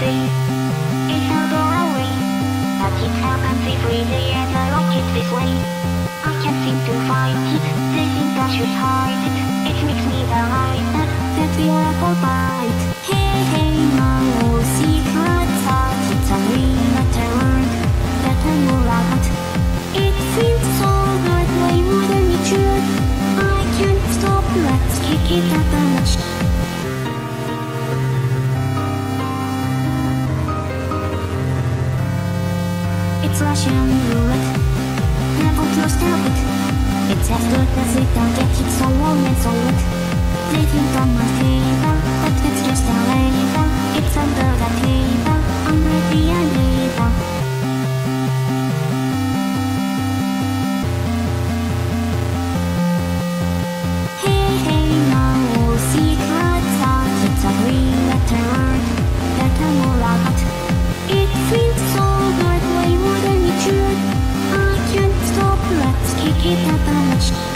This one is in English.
see. It away. But it happens and I like it this way. I can't seem to find it. Think I should hide it. It makes me the lighter. That we are for. Hey, hey, my secret heart. It's a that I know about. It feels so good. Why wouldn't it? I can't stop. Let's kick it up a notch. Russian roulette. Never close to it. It's as good as it can get. It's so warm and so wet. They think on my table, but it's just a label. It's under the table, under the label. Hey, hey, now, secrets are. It's a three-letter word that I know about. It feels so good, way